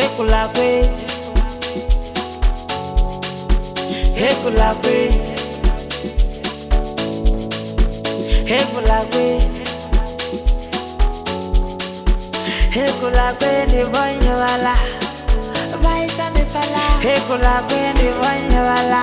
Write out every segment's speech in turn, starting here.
Ekulakwe Ekulakwe Ekulakwe Ekulakwe ni bonyo wala Baita mifala Ekulakwe ni bonyo wala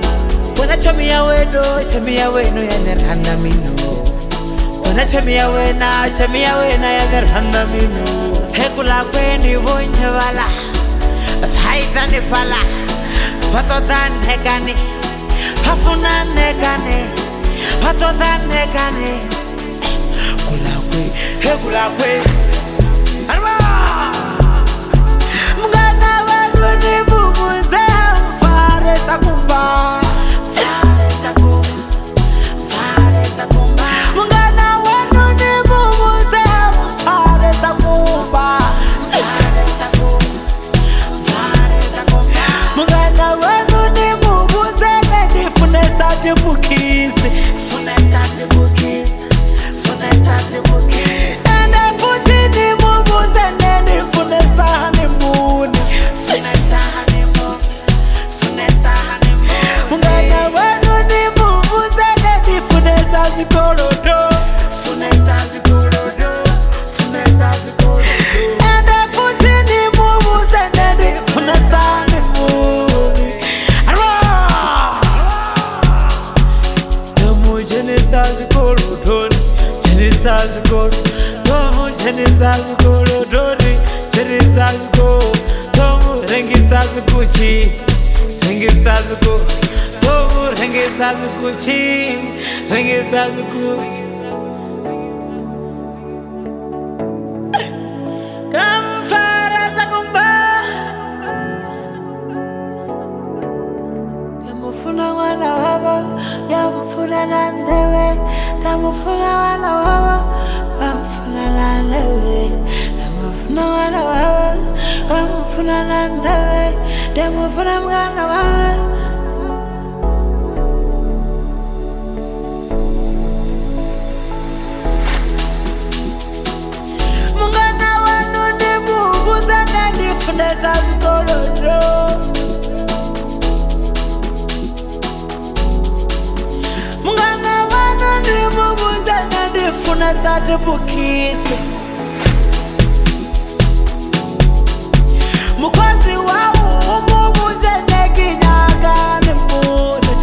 wena chami ya weno chami ya weno yanerhana mino wena chami ya wena chami ya wena yanerhana mino hekulakweni vonye vala phaitani fala va tota nekani va pfuna nekani va tota nekani. Kulakwe hekulakwe ariva rengisa zikuchi. Tamufuna wana wabo, wamfuna na ndewe, tamufuna wana wabo, wamfuna na ndewe, tamufuna mwana wana. Mungana wanu ni bubuza na asatubukise mukozi wawo umubujenekinyagane mune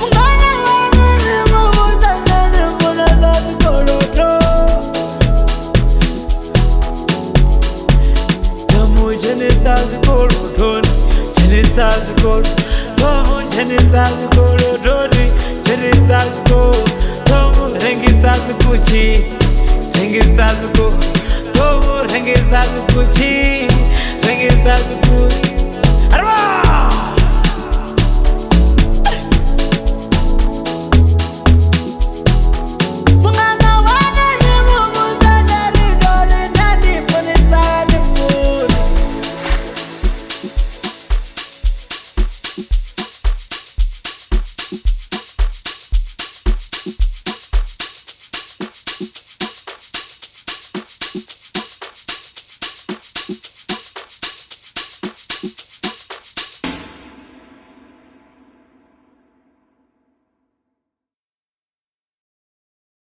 mngane wanini mubuzenene mune lobikoloto namujenesa zikolotoni jenesa zikolo namujenesa zikolotoni verdad todo